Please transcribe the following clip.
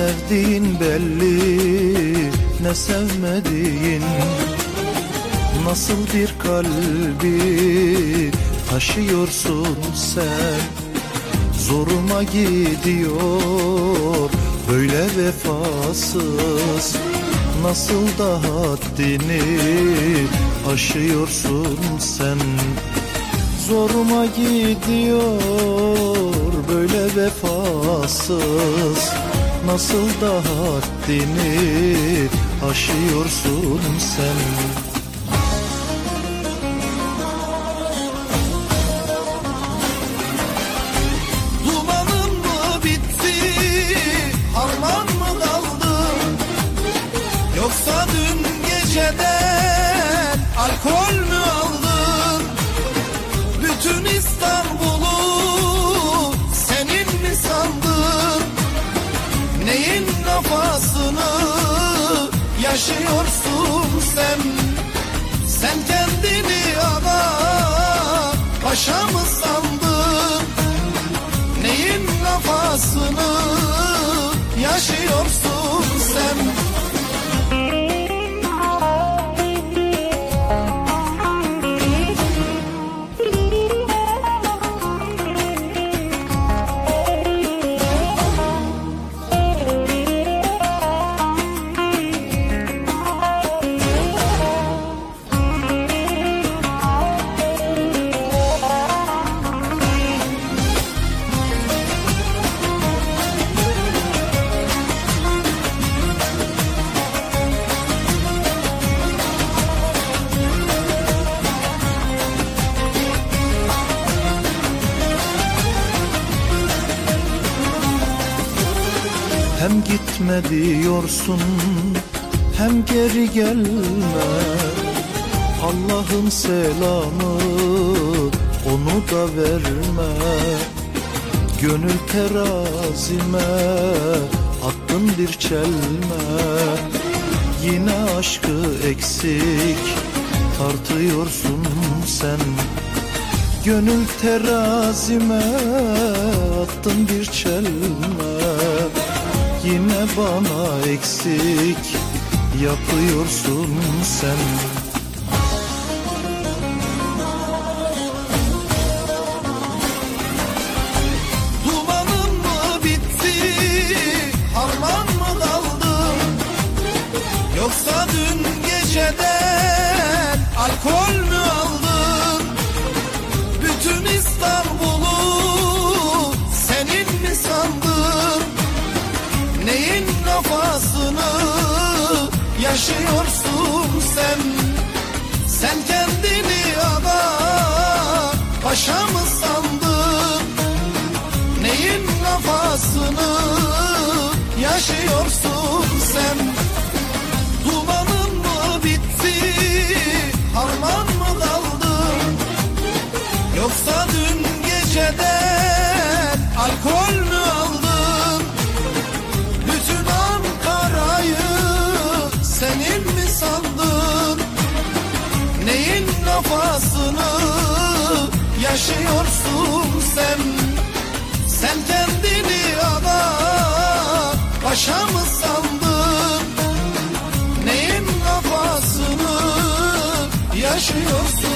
sevdiğin belli ne sevmediğin. Nasıl bir kalbi taşıyorsun sen? Zoruma gidiyor böyle vefasız. Nasıl da haddini aşıyorsun sen? Zoruma gidiyor böyle vefasız Nasıl da haddini aşıyorsun sen? Yoksa dün geceden alkol mü aldın? Bütün İstanbul'u yaşıyorsun sen? Sen kendini ana paşa mı sandın? Neyin kafasını yaşıyorsun Hem gitme diyorsun hem geri gelme. Allah'ın selamı onu da verme. Gönül terazime attın bir çelme. Yine aşkı eksik tartıyorsun sen. Gönül terazime attın bir çelme Yine bana eksik yapıyorsun sen Dumanın mı bitti, harman mı kaldı? Yoksa dün yaşıyorsun sen? Sen kendini ana paşa mı sandın? Neyin kafasını yaşıyorsun sen? Dumanın mı bitti, harman mı kaldı? Yoksa sen? Sen kendini ana paşa mı sandın? Neyin kafasını yaşıyorsun